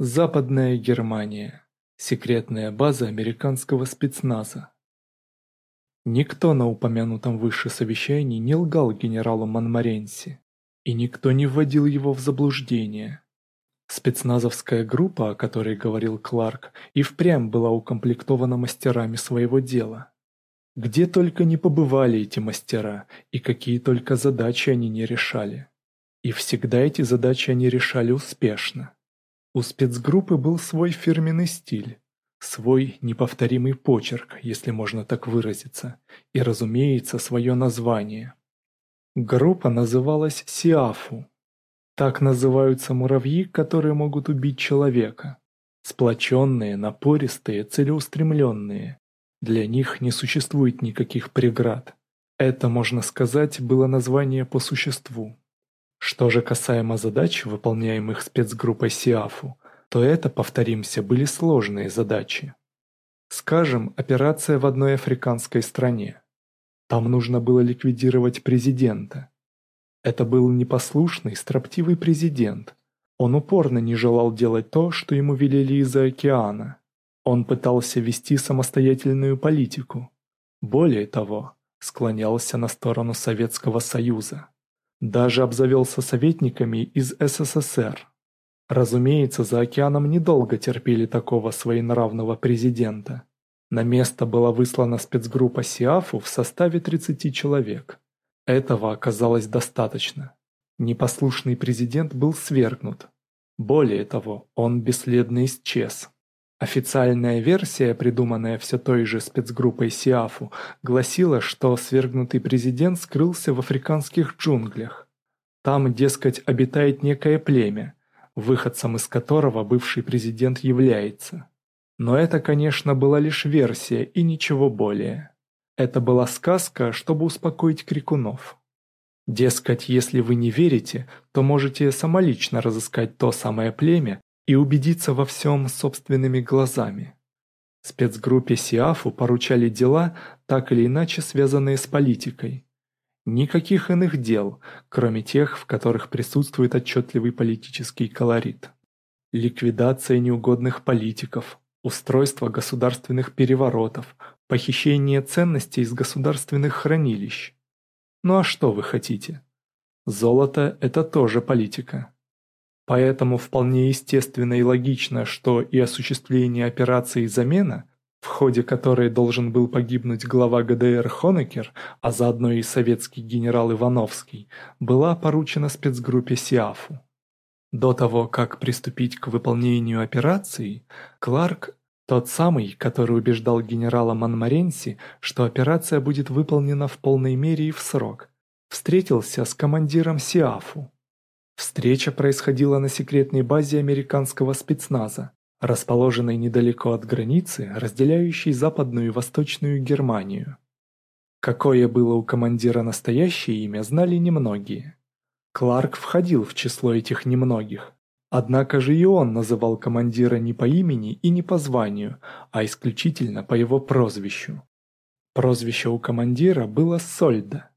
Западная Германия. Секретная база американского спецназа. Никто на упомянутом выше совещании не лгал генералу Монморенси, и никто не вводил его в заблуждение. Спецназовская группа, о которой говорил Кларк, и впрямь была укомплектована мастерами своего дела. Где только не побывали эти мастера, и какие только задачи они не решали. И всегда эти задачи они решали успешно. У спецгруппы был свой фирменный стиль, свой неповторимый почерк, если можно так выразиться, и, разумеется, свое название. Группа называлась Сиафу. Так называются муравьи, которые могут убить человека. Сплоченные, напористые, целеустремленные. Для них не существует никаких преград. Это, можно сказать, было название по существу. Что же касаемо задач, выполняемых спецгруппой СИАФу, то это, повторимся, были сложные задачи. Скажем, операция в одной африканской стране. Там нужно было ликвидировать президента. Это был непослушный, строптивый президент. Он упорно не желал делать то, что ему велели из-за океана. Он пытался вести самостоятельную политику. Более того, склонялся на сторону Советского Союза даже обзавелся советниками из СССР. Разумеется, за океаном недолго терпели такого своенравного президента. На место была выслана спецгруппа СИАФу в составе 30 человек. Этого оказалось достаточно. Непослушный президент был свергнут. Более того, он бесследно исчез. Официальная версия, придуманная все той же спецгруппой Сиафу, гласила, что свергнутый президент скрылся в африканских джунглях. Там, дескать, обитает некое племя, выходцем из которого бывший президент является. Но это, конечно, была лишь версия и ничего более. Это была сказка, чтобы успокоить крикунов. Дескать, если вы не верите, то можете самолично разыскать то самое племя и убедиться во всем собственными глазами. Спецгруппе СИАФу поручали дела, так или иначе связанные с политикой. Никаких иных дел, кроме тех, в которых присутствует отчетливый политический колорит. Ликвидация неугодных политиков, устройство государственных переворотов, похищение ценностей из государственных хранилищ. Ну а что вы хотите? Золото – это тоже политика. Поэтому вполне естественно и логично, что и осуществление операции «Замена», в ходе которой должен был погибнуть глава ГДР Хонекер, а заодно и советский генерал Ивановский, была поручена спецгруппе СИАФу. До того, как приступить к выполнению операции, Кларк, тот самый, который убеждал генерала Манмаренси, что операция будет выполнена в полной мере и в срок, встретился с командиром СИАФу, Встреча происходила на секретной базе американского спецназа, расположенной недалеко от границы, разделяющей Западную и Восточную Германию. Какое было у командира настоящее имя, знали немногие. Кларк входил в число этих немногих. Однако же и он называл командира не по имени и не по званию, а исключительно по его прозвищу. Прозвище у командира было Сольда.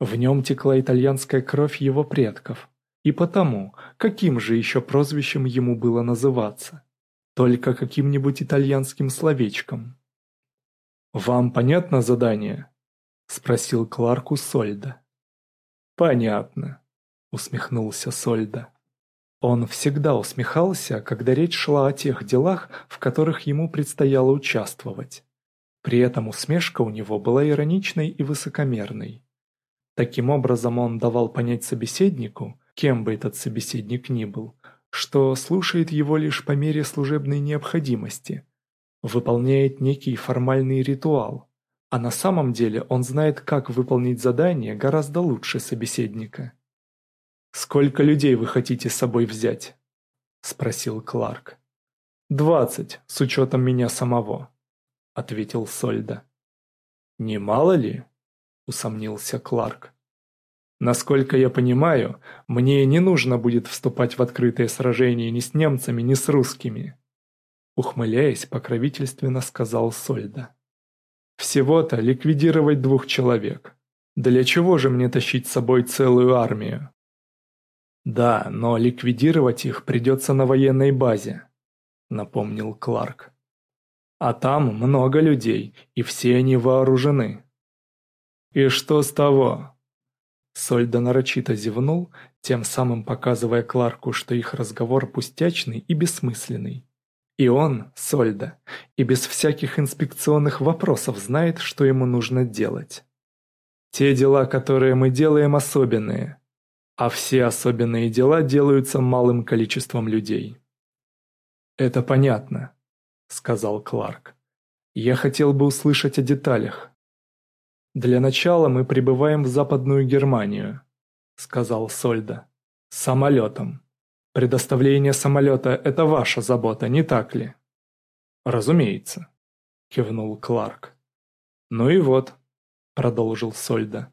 В нем текла итальянская кровь его предков – и потому, каким же еще прозвищем ему было называться? Только каким-нибудь итальянским словечком. «Вам понятно задание?» – спросил Кларку Сольда. «Понятно», – усмехнулся Сольда. Он всегда усмехался, когда речь шла о тех делах, в которых ему предстояло участвовать. При этом усмешка у него была ироничной и высокомерной. Таким образом он давал понять собеседнику, кем бы этот собеседник ни был, что слушает его лишь по мере служебной необходимости, выполняет некий формальный ритуал, а на самом деле он знает, как выполнить задание гораздо лучше собеседника. «Сколько людей вы хотите с собой взять?» – спросил Кларк. «Двадцать, с учетом меня самого», – ответил Сольда. Не мало ли?» – усомнился Кларк. Насколько я понимаю, мне не нужно будет вступать в открытое сражение ни с немцами, ни с русскими. Ухмыляясь, покровительственно сказал Сольда. Всего-то ликвидировать двух человек. Для чего же мне тащить с собой целую армию? Да, но ликвидировать их придется на военной базе, напомнил Кларк. А там много людей, и все они вооружены. И что с того? Сольда нарочито зевнул, тем самым показывая Кларку, что их разговор пустячный и бессмысленный. И он, Сольда, и без всяких инспекционных вопросов знает, что ему нужно делать. Те дела, которые мы делаем, особенные. А все особенные дела делаются малым количеством людей. «Это понятно», — сказал Кларк. «Я хотел бы услышать о деталях, «Для начала мы прибываем в Западную Германию», — сказал Сольда. «Самолетом. Предоставление самолета — это ваша забота, не так ли?» «Разумеется», — кивнул Кларк. «Ну и вот», — продолжил Сольда.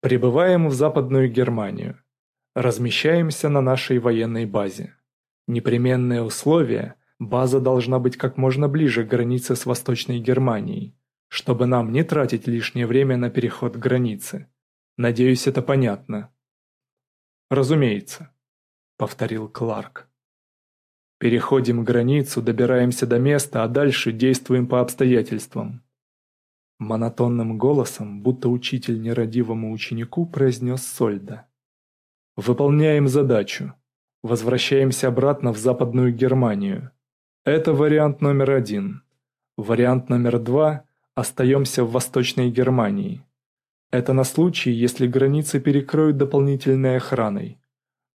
«Прибываем в Западную Германию. Размещаемся на нашей военной базе. Непременное условие — база должна быть как можно ближе к границе с Восточной Германией чтобы нам не тратить лишнее время на переход границы. Надеюсь, это понятно. Разумеется, повторил Кларк. Переходим границу, добираемся до места, а дальше действуем по обстоятельствам. Монотонным голосом, будто учитель нерадивому ученику, произнес Сольда. Выполняем задачу. Возвращаемся обратно в Западную Германию. Это вариант номер один. Вариант номер два остаемся в Восточной Германии. Это на случай, если границы перекроют дополнительной охраной.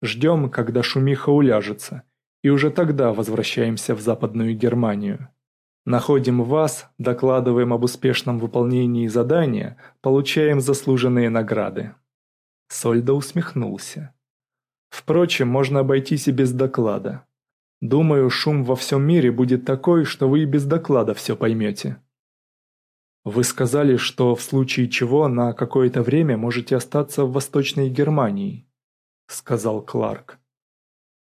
Ждем, когда шумиха уляжется, и уже тогда возвращаемся в Западную Германию. Находим вас, докладываем об успешном выполнении задания, получаем заслуженные награды». Сольда усмехнулся. «Впрочем, можно обойтись и без доклада. Думаю, шум во всем мире будет такой, что вы и без доклада все поймете». Вы сказали, что в случае чего на какое-то время можете остаться в Восточной Германии, сказал Кларк.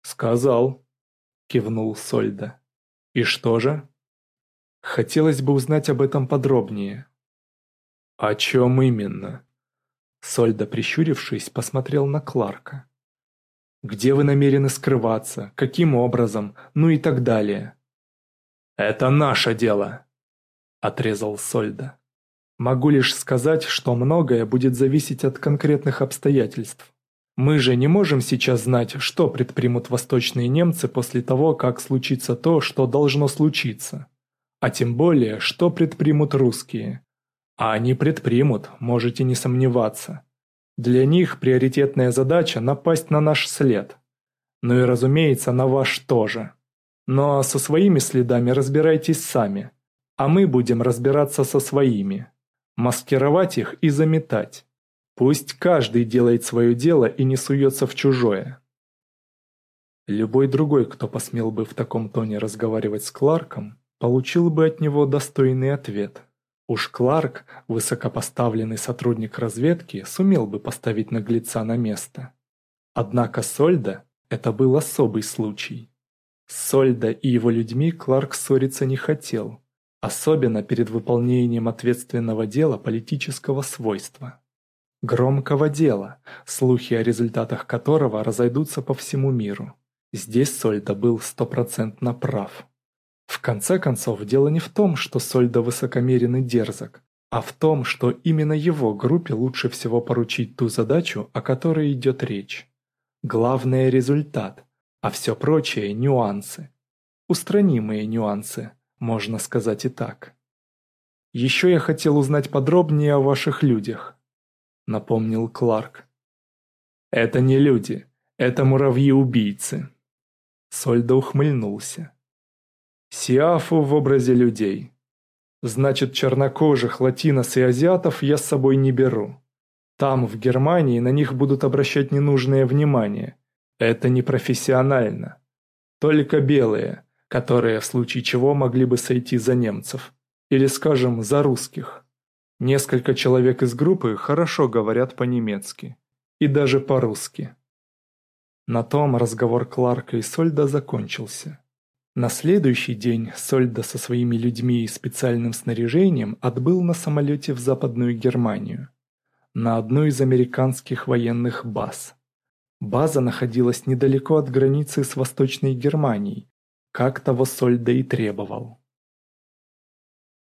Сказал, кивнул Сольда. И что же? Хотелось бы узнать об этом подробнее. О чем именно? Сольда, прищурившись, посмотрел на Кларка. Где вы намерены скрываться, каким образом, ну и так далее. Это наше дело, отрезал Сольда. Могу лишь сказать, что многое будет зависеть от конкретных обстоятельств. Мы же не можем сейчас знать, что предпримут восточные немцы после того, как случится то, что должно случиться. А тем более, что предпримут русские. А они предпримут, можете не сомневаться. Для них приоритетная задача напасть на наш след. Ну и разумеется, на ваш тоже. Но со своими следами разбирайтесь сами а мы будем разбираться со своими, маскировать их и заметать. Пусть каждый делает свое дело и не суется в чужое. Любой другой, кто посмел бы в таком тоне разговаривать с Кларком, получил бы от него достойный ответ. Уж Кларк, высокопоставленный сотрудник разведки, сумел бы поставить наглеца на место. Однако Сольда – это был особый случай. С Сольда и его людьми Кларк ссориться не хотел, особенно перед выполнением ответственного дела политического свойства. Громкого дела, слухи о результатах которого разойдутся по всему миру. Здесь Сольда был стопроцентно прав. В конце концов, дело не в том, что Сольда высокомерен и дерзок, а в том, что именно его группе лучше всего поручить ту задачу, о которой идет речь. Главное – результат, а все прочее – нюансы. Устранимые нюансы – можно сказать и так. «Еще я хотел узнать подробнее о ваших людях», — напомнил Кларк. «Это не люди, это муравьи-убийцы», — Сольда ухмыльнулся. «Сиафу в образе людей. Значит, чернокожих, латинос и азиатов я с собой не беру. Там, в Германии, на них будут обращать ненужное внимание. Это непрофессионально. Только белые, которые в случае чего могли бы сойти за немцев, или, скажем, за русских. Несколько человек из группы хорошо говорят по-немецки и даже по-русски. На том разговор Кларка и Сольда закончился. На следующий день Сольда со своими людьми и специальным снаряжением отбыл на самолете в Западную Германию, на одну из американских военных баз. База находилась недалеко от границы с Восточной Германией, как того Сольда и требовал.